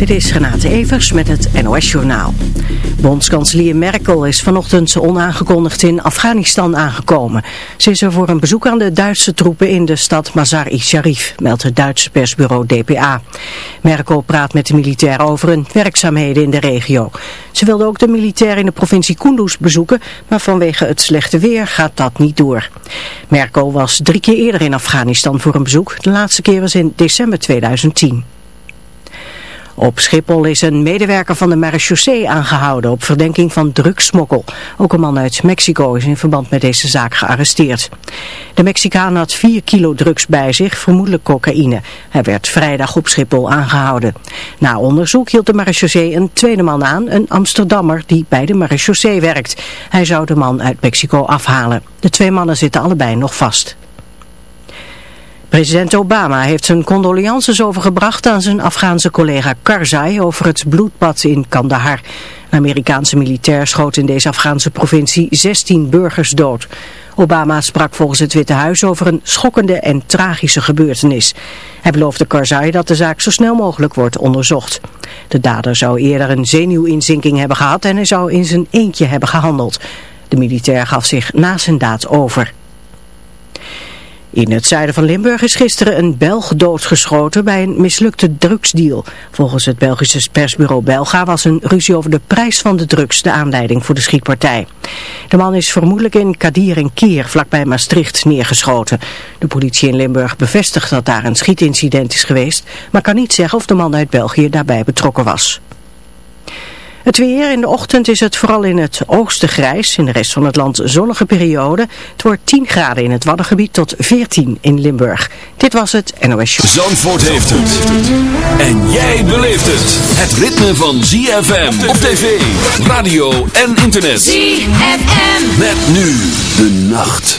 Dit is Renate Evers met het NOS Journaal. Bondskanselier Merkel is vanochtend onaangekondigd in Afghanistan aangekomen. Ze is er voor een bezoek aan de Duitse troepen in de stad Mazar-i-Sharif, meldt het Duitse persbureau DPA. Merkel praat met de militair over hun werkzaamheden in de regio. Ze wilde ook de militair in de provincie Kunduz bezoeken, maar vanwege het slechte weer gaat dat niet door. Merkel was drie keer eerder in Afghanistan voor een bezoek. De laatste keer was in december 2010. Op Schiphol is een medewerker van de marechaussee aangehouden op verdenking van drugsmokkel. Ook een man uit Mexico is in verband met deze zaak gearresteerd. De Mexicaan had 4 kilo drugs bij zich, vermoedelijk cocaïne. Hij werd vrijdag op Schiphol aangehouden. Na onderzoek hield de marechaussee een tweede man aan, een Amsterdammer die bij de marechaussee werkt. Hij zou de man uit Mexico afhalen. De twee mannen zitten allebei nog vast. President Obama heeft zijn condolences overgebracht aan zijn Afghaanse collega Karzai over het bloedbad in Kandahar. Een Amerikaanse militair schoot in deze Afghaanse provincie 16 burgers dood. Obama sprak volgens het Witte Huis over een schokkende en tragische gebeurtenis. Hij beloofde Karzai dat de zaak zo snel mogelijk wordt onderzocht. De dader zou eerder een zenuwinzinking hebben gehad en hij zou in zijn eentje hebben gehandeld. De militair gaf zich na zijn daad over. In het zuiden van Limburg is gisteren een Belg doodgeschoten bij een mislukte drugsdeal. Volgens het Belgische persbureau Belga was een ruzie over de prijs van de drugs de aanleiding voor de schietpartij. De man is vermoedelijk in Kadir en Keer vlakbij Maastricht neergeschoten. De politie in Limburg bevestigt dat daar een schietincident is geweest, maar kan niet zeggen of de man uit België daarbij betrokken was. Het weer in de ochtend is het vooral in het oosten grijs. In de rest van het land zonnige periode. Het wordt 10 graden in het Waddengebied tot 14 in Limburg. Dit was het NOS Show. Zandvoort heeft het. En jij beleeft het. Het ritme van ZFM op tv, radio en internet. ZFM. Met nu de nacht.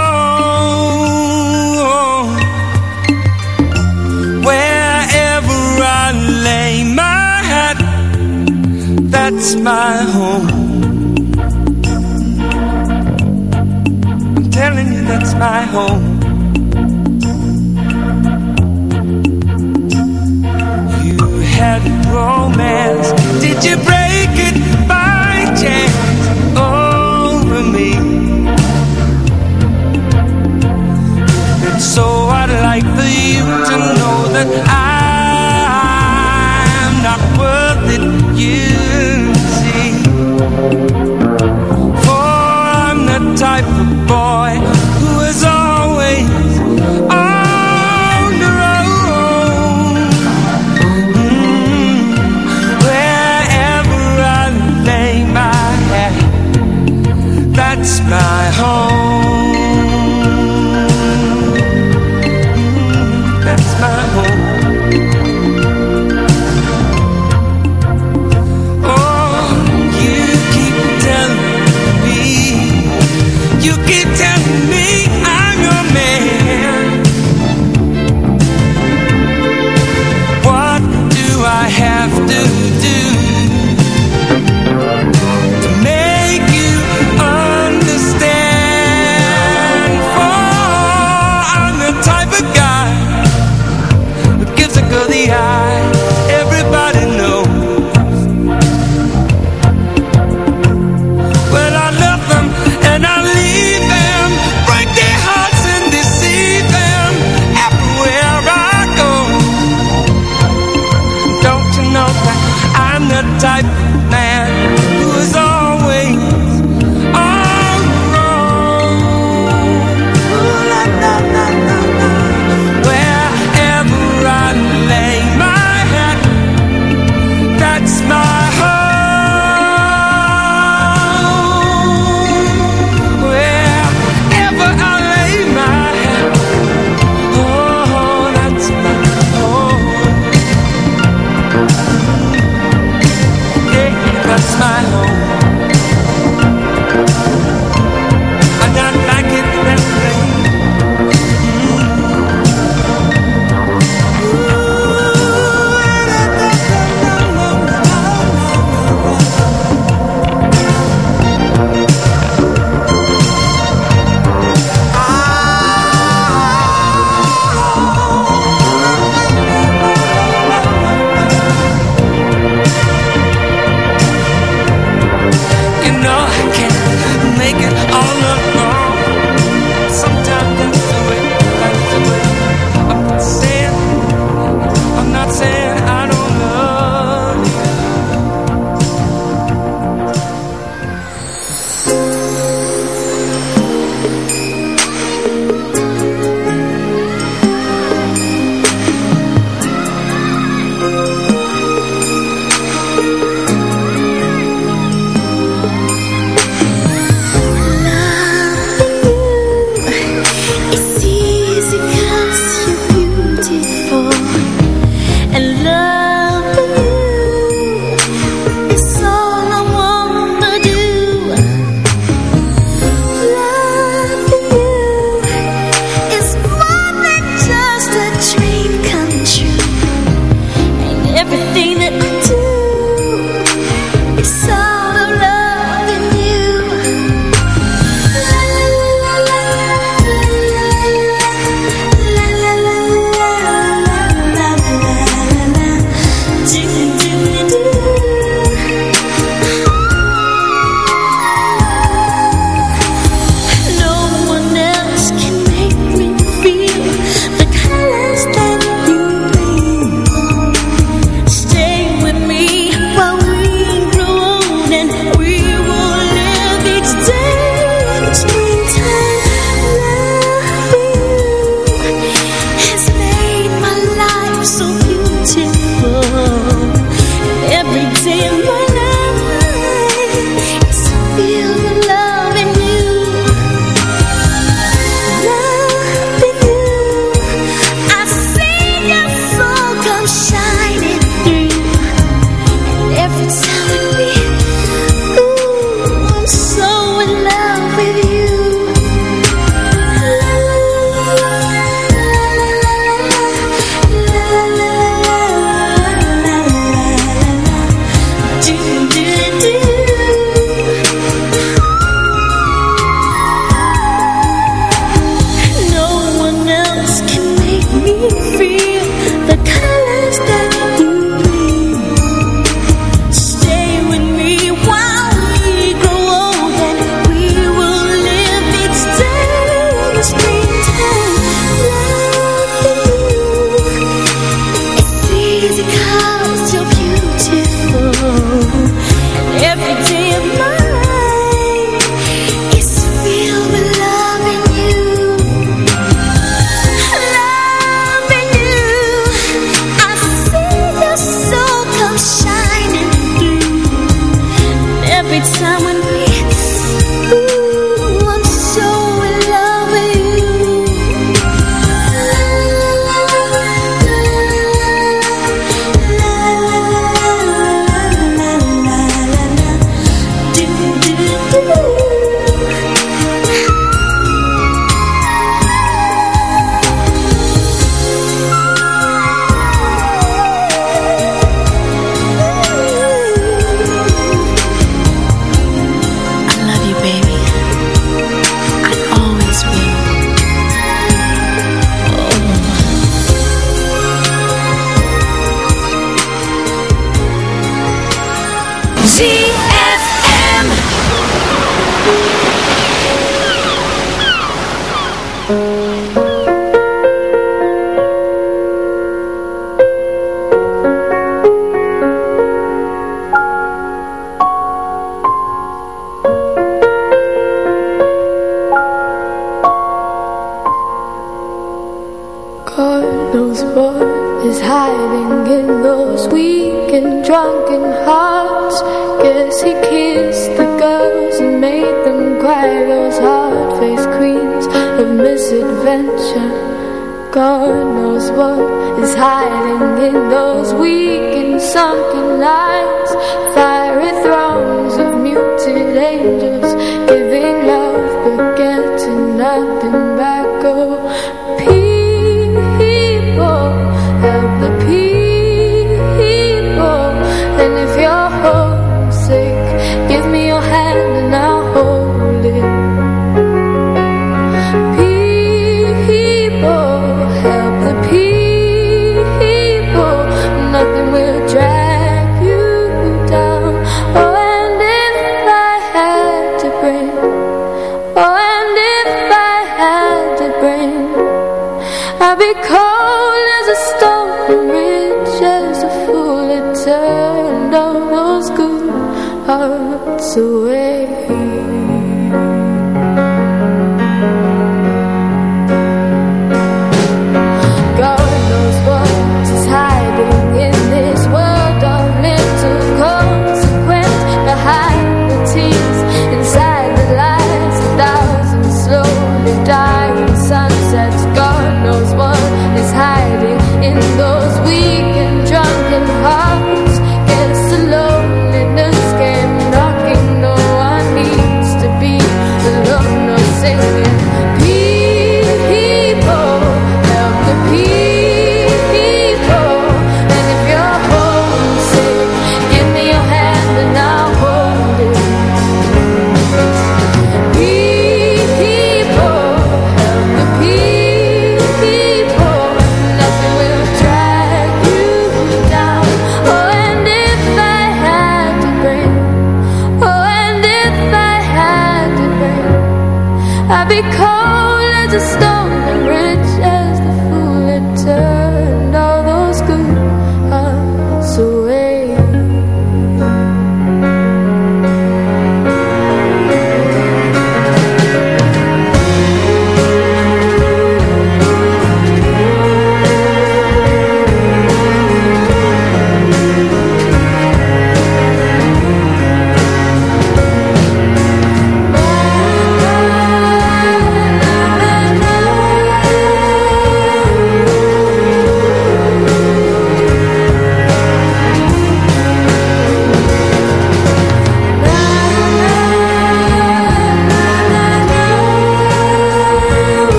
That's my home. I'm telling you, that's my home. You had romance, did you break it by chance over me? And so, I'd like for you to know that I'm not worth it. You type of boy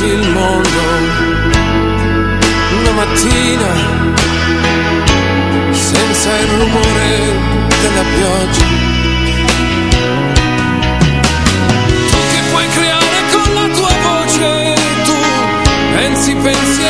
cambiarsi il mondo una mattina senza il rumore della pioggia. Tu che puoi creare con la tua voce, tu pensi pensieri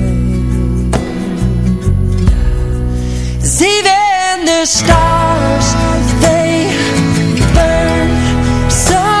stars, they burn so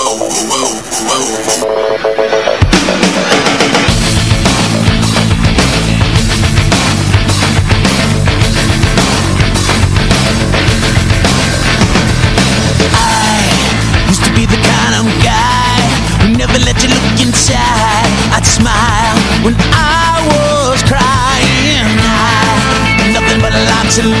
to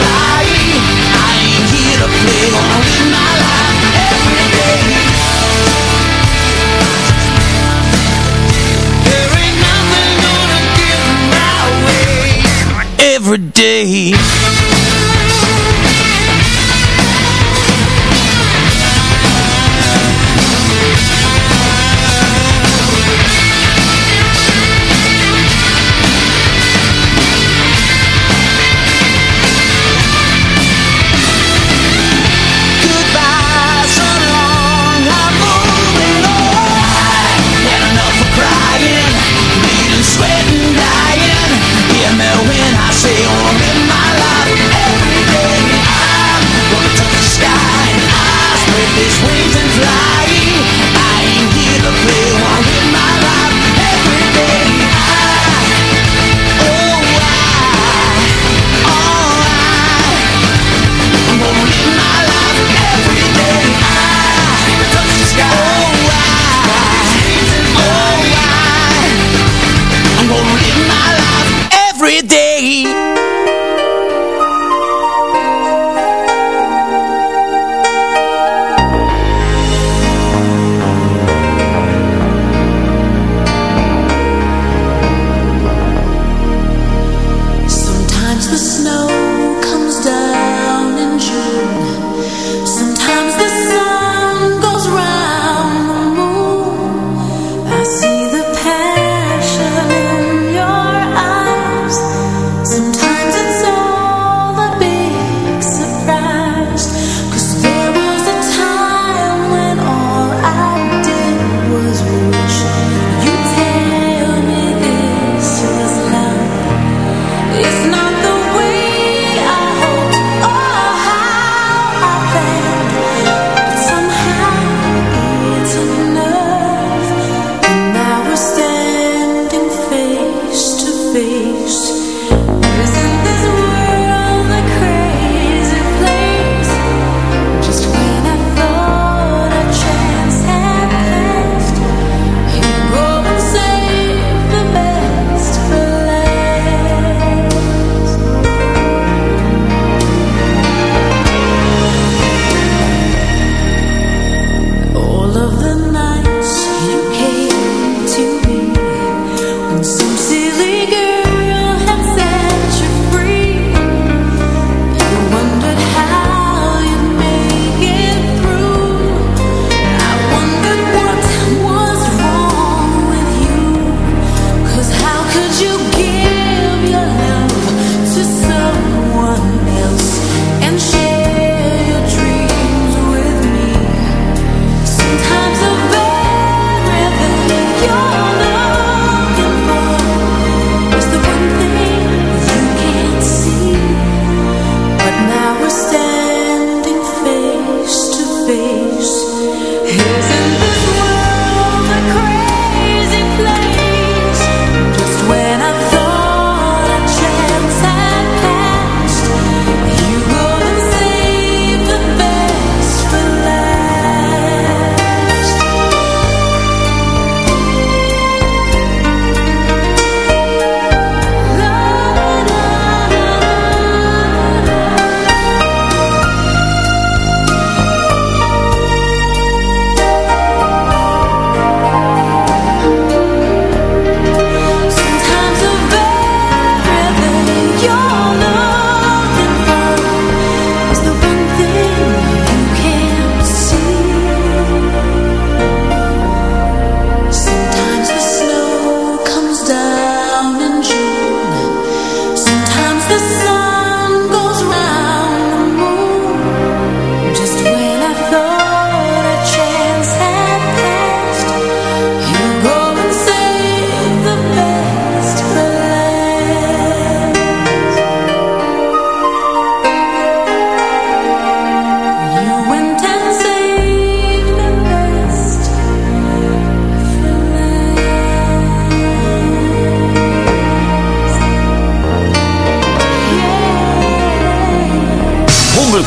I ain't here to play.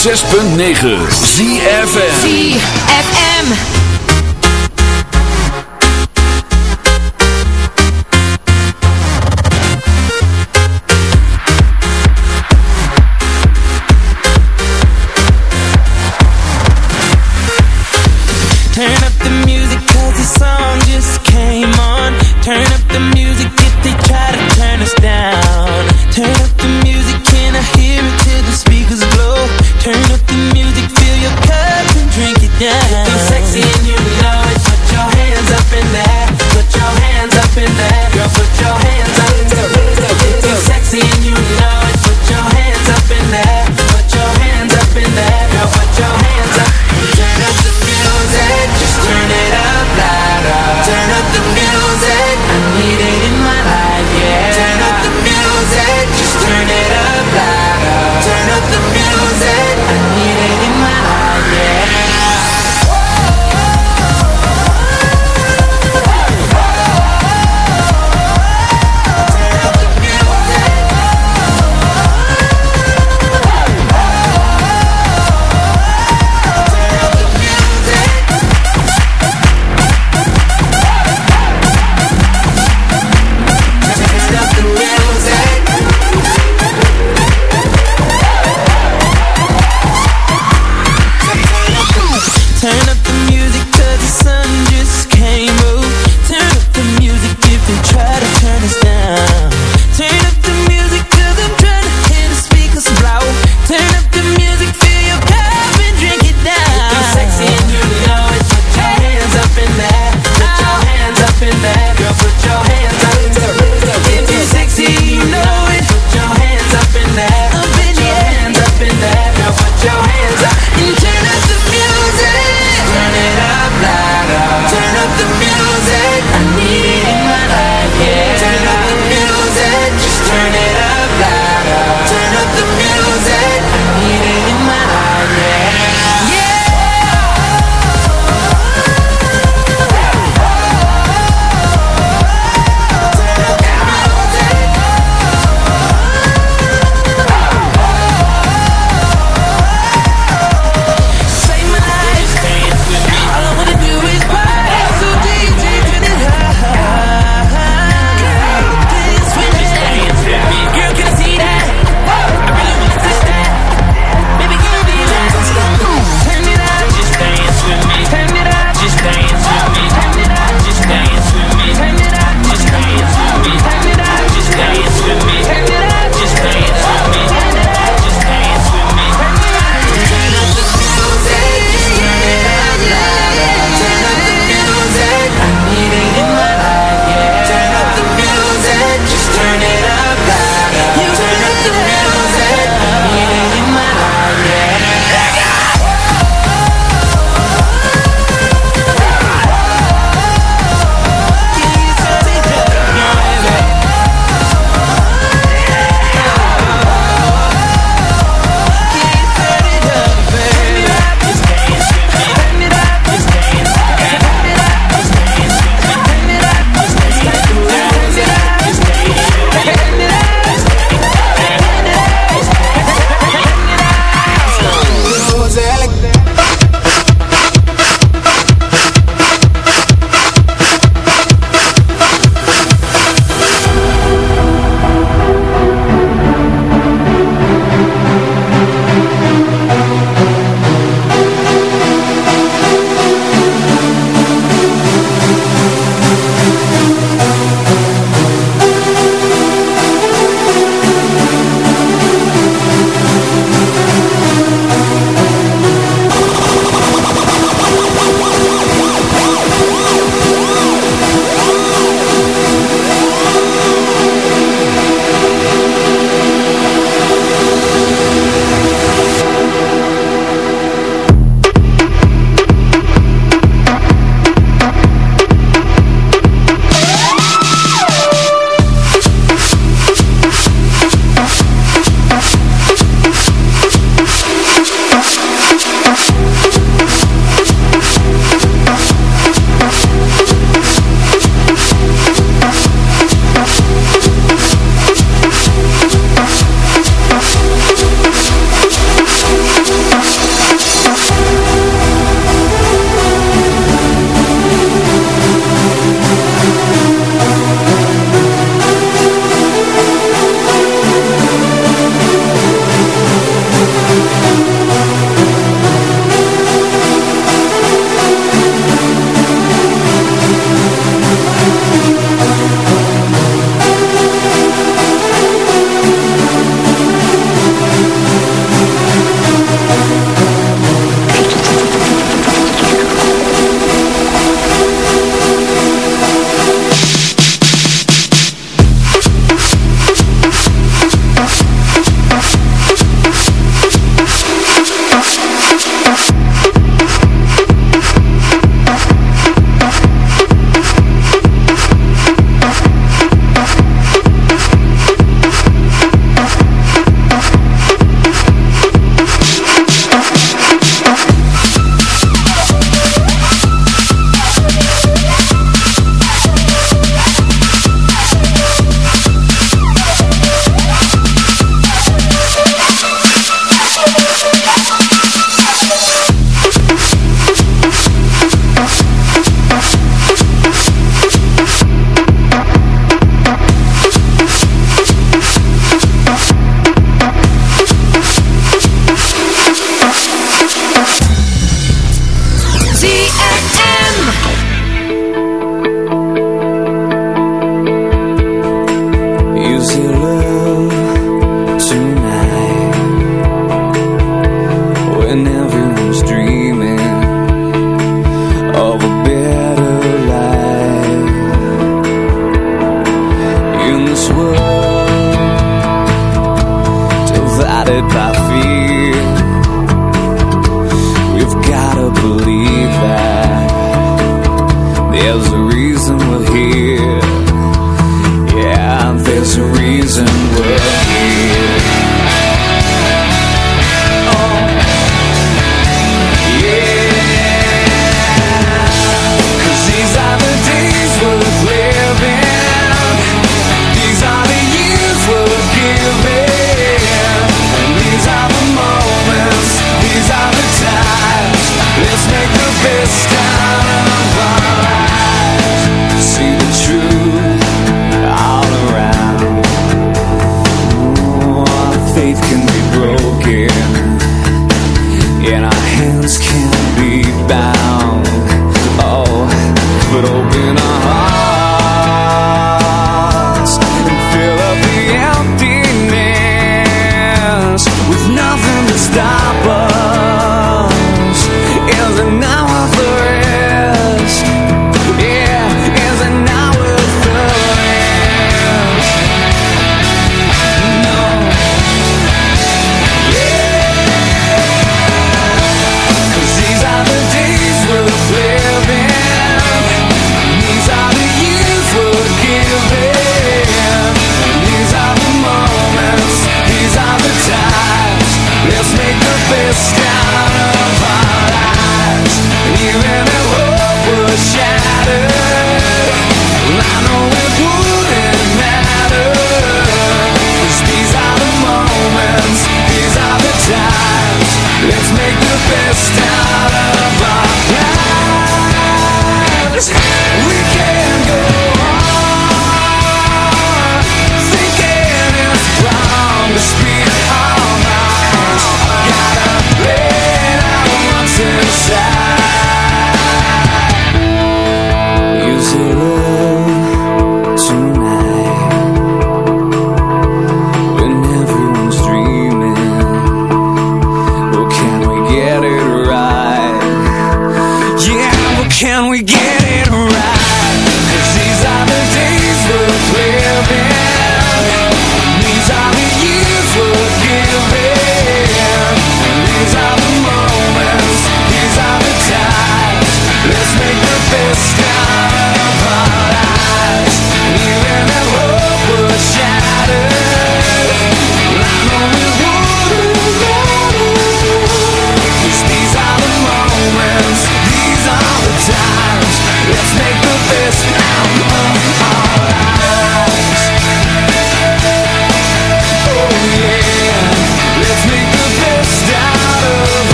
106.9 ZFM ZFM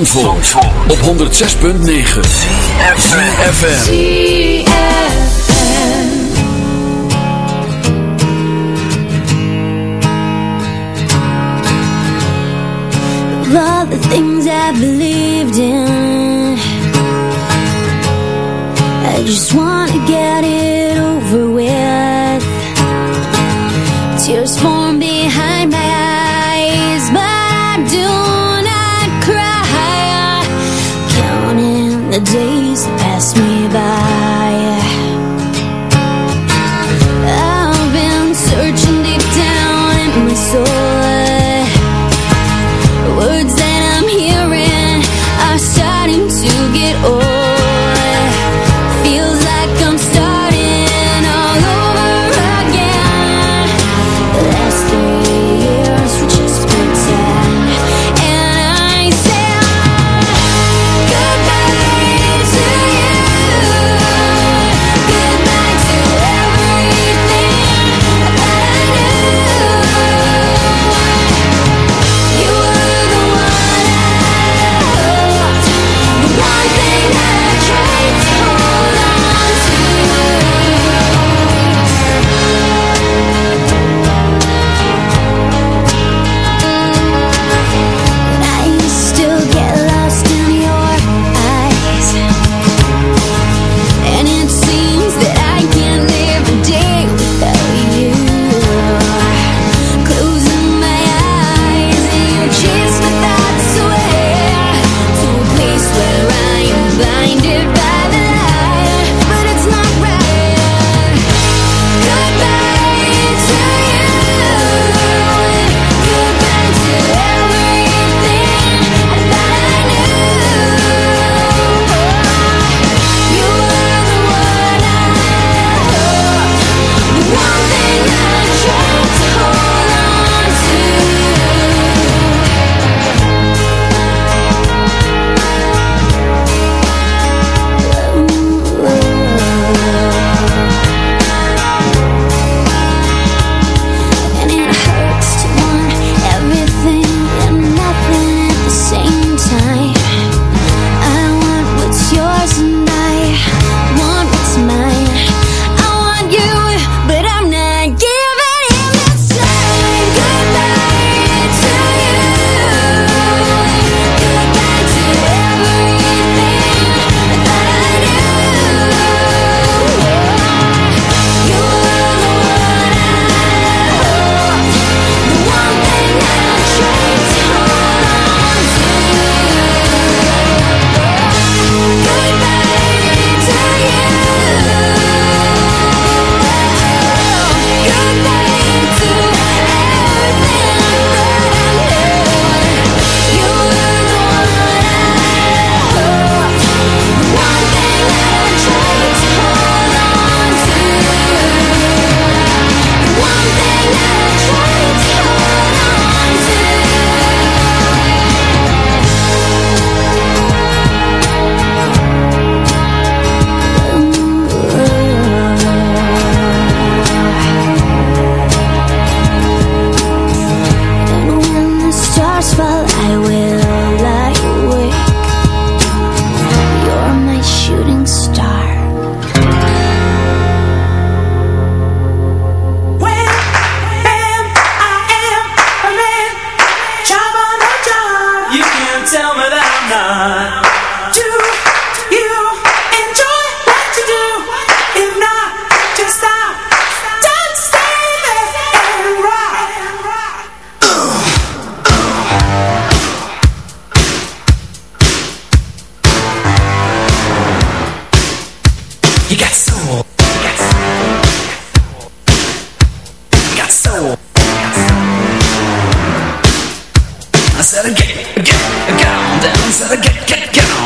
Op 106.9 FM.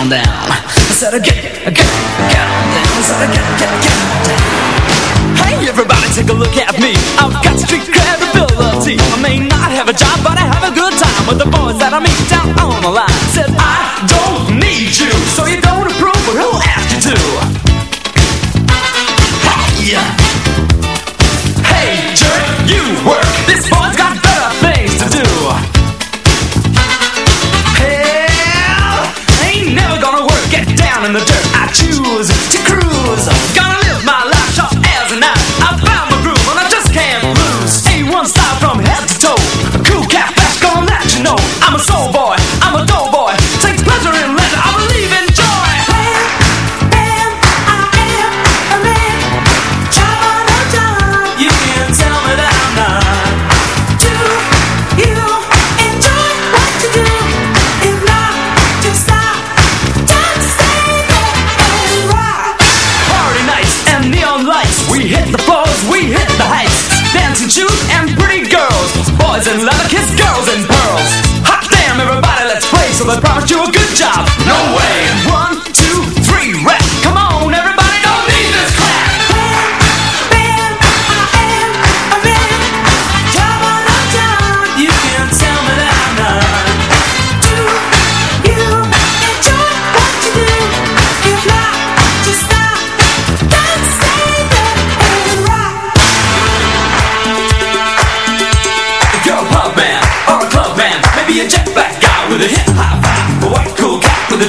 on down. I said, get, get, get on down. I said, get, get, get on down. Hey, everybody, take a look at me. I've got street credibility. I may not have a job, but I have a good time with the boys that I meet down on the line.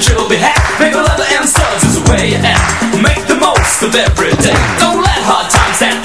you'll be happy a and studs is the way you act Make the most of every day. Don't let hard times end.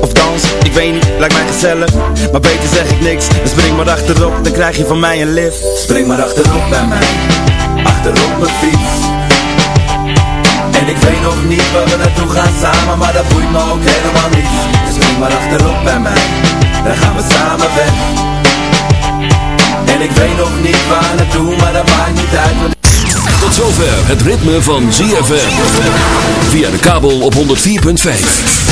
Of dans, ik weet niet, lijkt mij gezellig. Maar beter zeg ik niks, dan spring maar achterop Dan krijg je van mij een lift. Spring maar achterop bij mij Achterop mijn fiets. En ik weet nog niet waar we naartoe gaan samen Maar dat boeit me ook helemaal niet. Dus spring maar achterop bij mij Dan gaan we samen weg. En ik weet nog niet waar naartoe Maar dat maakt niet uit want... Tot zover het ritme van ZFM Via de kabel op 104.5